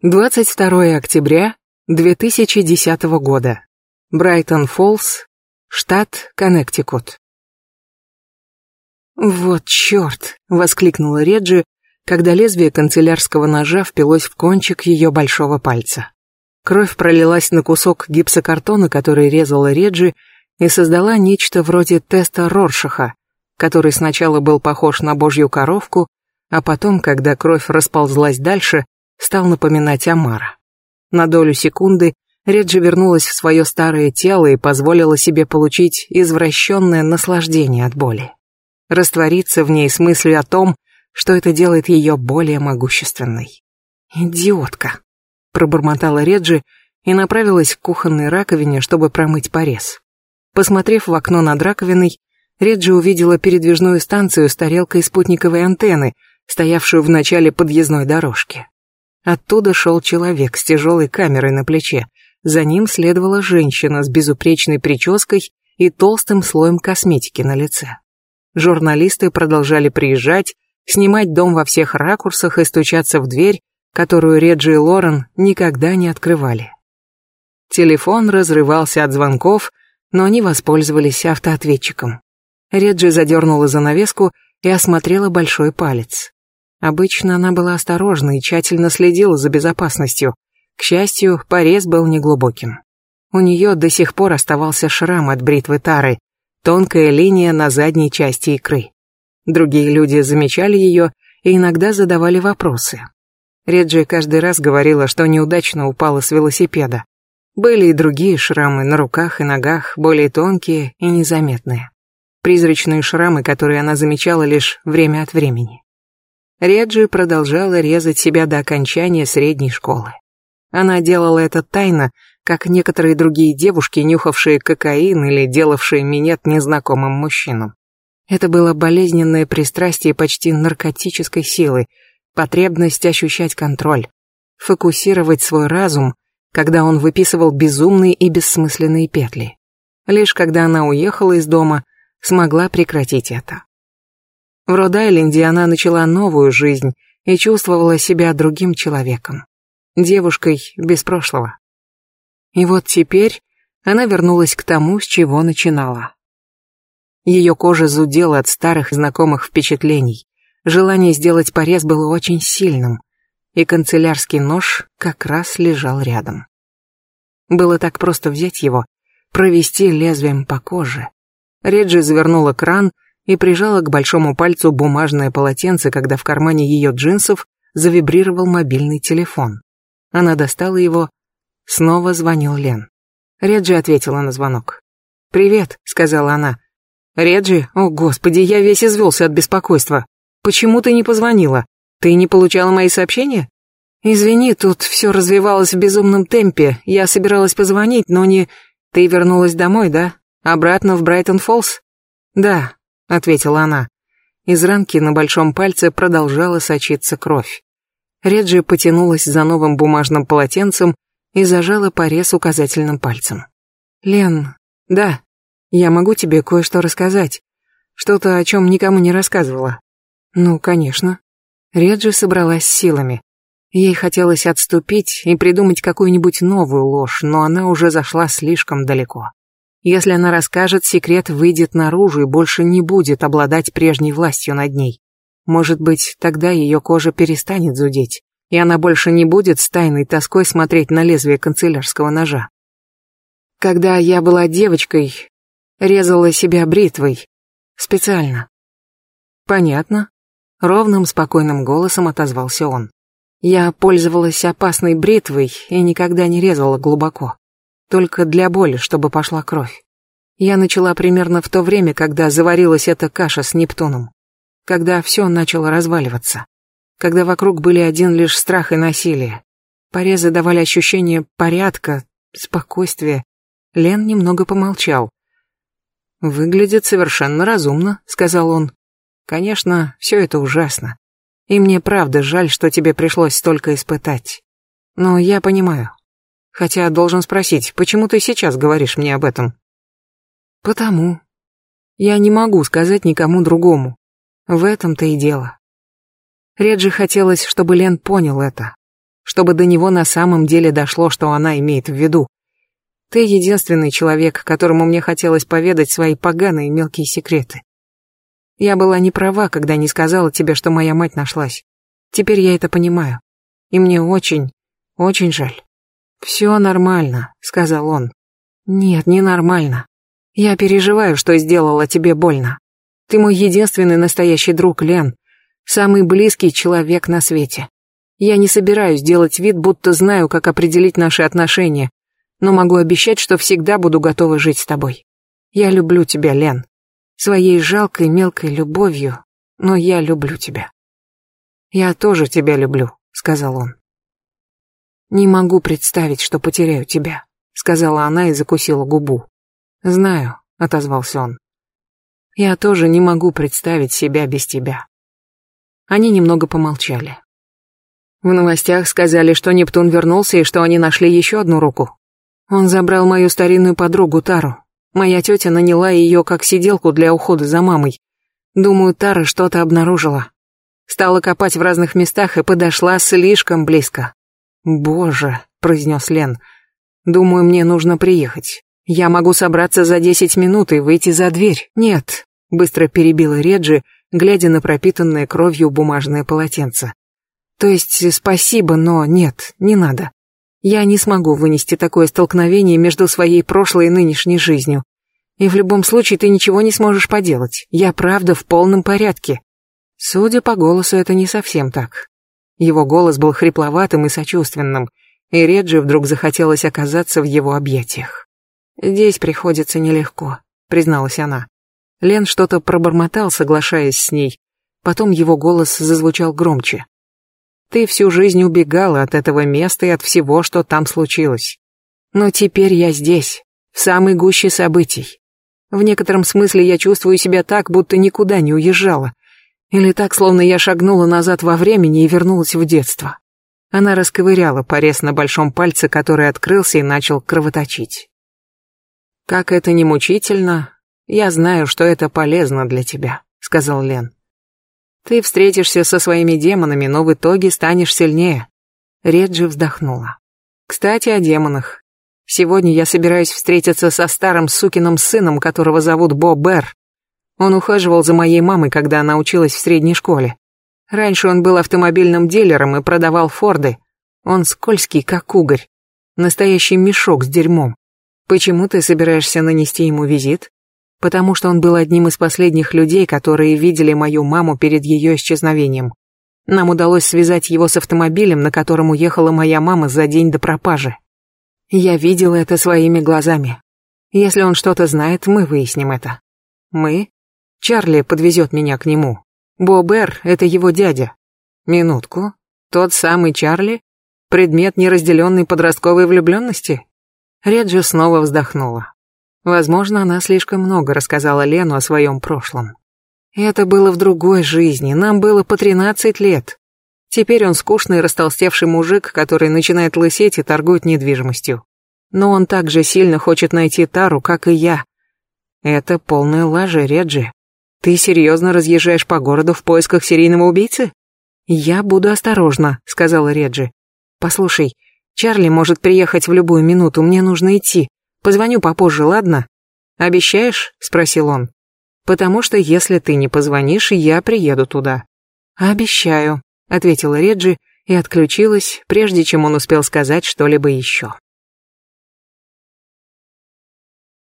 22 октября 2010 года. Брайтон-Фоллс, штат Коннектикут. «Вот черт!» — воскликнула Реджи, когда лезвие канцелярского ножа впилось в кончик ее большого пальца. Кровь пролилась на кусок гипсокартона, который резала Реджи, и создала нечто вроде теста Роршаха, который сначала был похож на божью коровку, а потом, когда кровь расползлась дальше, стал напоминать Амара. На долю секунды Реджи вернулась в свое старое тело и позволила себе получить извращенное наслаждение от боли. Раствориться в ней с мыслью о том, что это делает ее более могущественной. «Идиотка!» — пробормотала Реджи и направилась к кухонной раковине, чтобы промыть порез. Посмотрев в окно над раковиной, Реджи увидела передвижную станцию с тарелкой спутниковой антенны, стоявшую в начале подъездной дорожки. Оттуда шел человек с тяжелой камерой на плече. За ним следовала женщина с безупречной прической и толстым слоем косметики на лице. Журналисты продолжали приезжать, снимать дом во всех ракурсах и стучаться в дверь, которую Реджи и Лорен никогда не открывали. Телефон разрывался от звонков, но они воспользовались автоответчиком. Реджи задернула занавеску и осмотрела большой палец. Обычно она была осторожна и тщательно следила за безопасностью. К счастью, порез был неглубоким. У нее до сих пор оставался шрам от бритвы Тары, тонкая линия на задней части икры. Другие люди замечали ее и иногда задавали вопросы. Реджи каждый раз говорила, что неудачно упала с велосипеда. Были и другие шрамы на руках и ногах, более тонкие и незаметные. Призрачные шрамы, которые она замечала лишь время от времени. Реджи продолжала резать себя до окончания средней школы. Она делала это тайно, как некоторые другие девушки, нюхавшие кокаин или делавшие минет незнакомым мужчинам. Это было болезненное пристрастие почти наркотической силы, потребность ощущать контроль, фокусировать свой разум, когда он выписывал безумные и бессмысленные петли. Лишь когда она уехала из дома, смогла прекратить это. В Род-Айленде она начала новую жизнь и чувствовала себя другим человеком. Девушкой без прошлого. И вот теперь она вернулась к тому, с чего начинала. Ее кожа зудела от старых знакомых впечатлений. Желание сделать порез было очень сильным, и канцелярский нож как раз лежал рядом. Было так просто взять его, провести лезвием по коже. Реджи завернула кран и прижала к большому пальцу бумажное полотенце, когда в кармане ее джинсов завибрировал мобильный телефон. Она достала его. Снова звонил Лен. Реджи ответила на звонок. «Привет», — сказала она. «Реджи, о господи, я весь извелся от беспокойства. Почему ты не позвонила? Ты не получала мои сообщения?» «Извини, тут все развивалось в безумном темпе. Я собиралась позвонить, но не... Ты вернулась домой, да? Обратно в Брайтон-Фоллс?» «Да, ответила она. Из ранки на большом пальце продолжала сочиться кровь. Реджи потянулась за новым бумажным полотенцем и зажала порез указательным пальцем. «Лен, да, я могу тебе кое-что рассказать. Что-то, о чем никому не рассказывала». «Ну, конечно». Реджи собралась силами. Ей хотелось отступить и придумать какую-нибудь новую ложь, но она уже зашла слишком далеко. Если она расскажет, секрет выйдет наружу и больше не будет обладать прежней властью над ней. Может быть, тогда ее кожа перестанет зудеть, и она больше не будет с тайной тоской смотреть на лезвие канцелярского ножа. Когда я была девочкой, резала себя бритвой. Специально. Понятно. Ровным, спокойным голосом отозвался он. Я пользовалась опасной бритвой и никогда не резала глубоко только для боли, чтобы пошла кровь. Я начала примерно в то время, когда заварилась эта каша с Нептуном, когда все начало разваливаться, когда вокруг были один лишь страх и насилие. Порезы давали ощущение порядка, спокойствия. Лен немного помолчал. «Выглядит совершенно разумно», — сказал он. «Конечно, все это ужасно. И мне правда жаль, что тебе пришлось столько испытать. Но я понимаю, Хотя должен спросить, почему ты сейчас говоришь мне об этом? Потому. Я не могу сказать никому другому. В этом-то и дело. Реджи хотелось, чтобы Лен понял это. чтобы до него на самом деле дошло, что она имеет в виду. Ты единственный человек, которому мне хотелось поведать свои поганые мелкие секреты. Я была не права, когда не сказала тебе, что моя мать нашлась. Теперь я это понимаю. И мне очень, очень жаль. «Все нормально», — сказал он. «Нет, не нормально. Я переживаю, что сделала тебе больно. Ты мой единственный настоящий друг, Лен. Самый близкий человек на свете. Я не собираюсь делать вид, будто знаю, как определить наши отношения, но могу обещать, что всегда буду готова жить с тобой. Я люблю тебя, Лен. Своей жалкой мелкой любовью, но я люблю тебя. Я тоже тебя люблю, сказал он. Не могу представить, что потеряю тебя, сказала она и закусила губу. Знаю, отозвался он. Я тоже не могу представить себя без тебя. Они немного помолчали. В новостях сказали, что Нептун вернулся и что они нашли еще одну руку. Он забрал мою старинную подругу Тару. Моя тетя наняла ее как сиделку для ухода за мамой. Думаю, Тара что-то обнаружила. Стала копать в разных местах и подошла слишком близко. «Боже», — произнес Лен, — «думаю, мне нужно приехать. Я могу собраться за десять минут и выйти за дверь». «Нет», — быстро перебила Реджи, глядя на пропитанное кровью бумажное полотенце. «То есть спасибо, но нет, не надо. Я не смогу вынести такое столкновение между своей прошлой и нынешней жизнью. И в любом случае ты ничего не сможешь поделать. Я правда в полном порядке. Судя по голосу, это не совсем так. Его голос был хрипловатым и сочувственным, и Реджи вдруг захотелось оказаться в его объятиях. «Здесь приходится нелегко», — призналась она. Лен что-то пробормотал, соглашаясь с ней. Потом его голос зазвучал громче. Ты всю жизнь убегала от этого места и от всего, что там случилось. Но теперь я здесь, в самой гуще событий. В некотором смысле я чувствую себя так, будто никуда не уезжала. Или так, словно я шагнула назад во времени и вернулась в детство. Она расковыряла порез на большом пальце, который открылся и начал кровоточить. «Как это не мучительно, я знаю, что это полезно для тебя», — сказал Лен. Ты встретишься со своими демонами, но в итоге станешь сильнее. Реджи вздохнула. Кстати, о демонах. Сегодня я собираюсь встретиться со старым сукиным сыном, которого зовут Бо Бер. Он ухаживал за моей мамой, когда она училась в средней школе. Раньше он был автомобильным дилером и продавал Форды. Он скользкий, как угорь. Настоящий мешок с дерьмом. Почему ты собираешься нанести ему визит? потому что он был одним из последних людей, которые видели мою маму перед ее исчезновением. Нам удалось связать его с автомобилем, на котором уехала моя мама за день до пропажи. Я видела это своими глазами. Если он что-то знает, мы выясним это. Мы? Чарли подвезет меня к нему. Бобер — это его дядя. Минутку. Тот самый Чарли? Предмет неразделенной подростковой влюбленности? Реджи снова вздохнула. Возможно, она слишком много рассказала Лену о своем прошлом. Это было в другой жизни, нам было по 13 лет. Теперь он скучный растолстевший мужик, который начинает лысеть и торгует недвижимостью. Но он так же сильно хочет найти Тару, как и я. Это полная лажа, Реджи. Ты серьезно разъезжаешь по городу в поисках серийного убийцы? Я буду осторожна, сказала Реджи. Послушай, Чарли может приехать в любую минуту, мне нужно идти. Позвоню попозже, ладно? Обещаешь? спросил он. Потому что если ты не позвонишь, я приеду туда. Обещаю, ответила Реджи и отключилась, прежде чем он успел сказать что-либо еще.